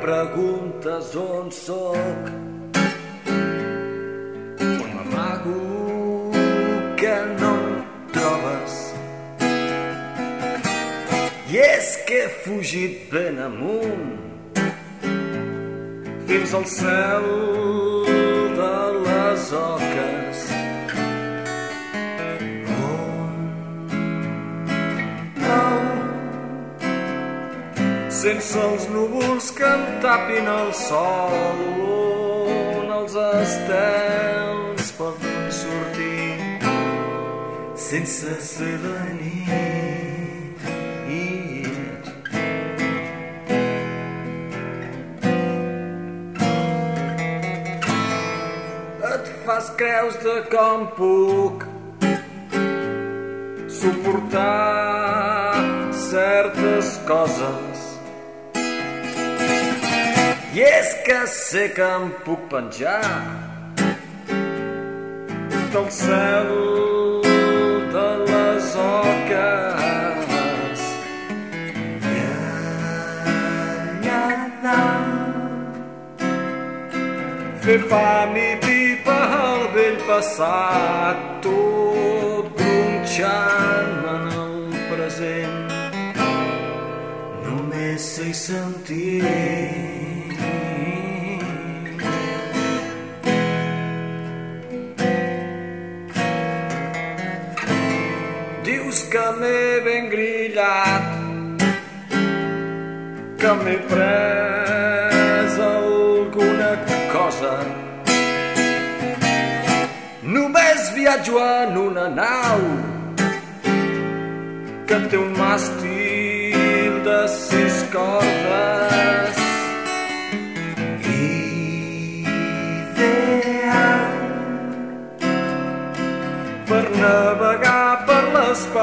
preguntes on sóc. On m'amago que no em trobes. I és que he fugit ben amunt fins al cel de les oques. Sense els núvols que em tapin el sol on els estels poden sortir sense ser la nit. Et fas creus de com puc suportar certes coses i és que sé que em puc penjar del cel de les oques. Fer pam i pipa al vell passat, tot gronxant en el present. Només sé sentir M'he ben grillat, que m'he pres alguna cosa. Només viatjo en una nau que té un màstil de sis cordes.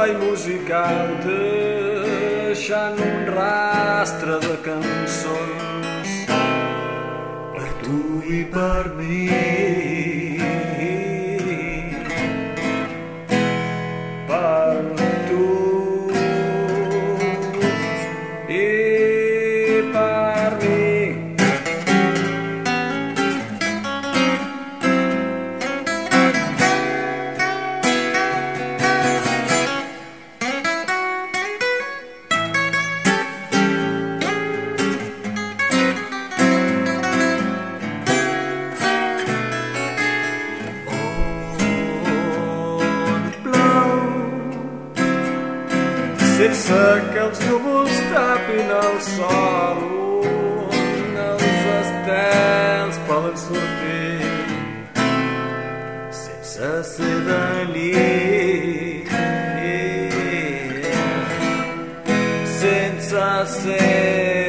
L'espai musical deixant un rastre de cançons. Per tu i per mi sense que els núvols tapin el sol on els estels poden sortir. Sense ser de nit sense ser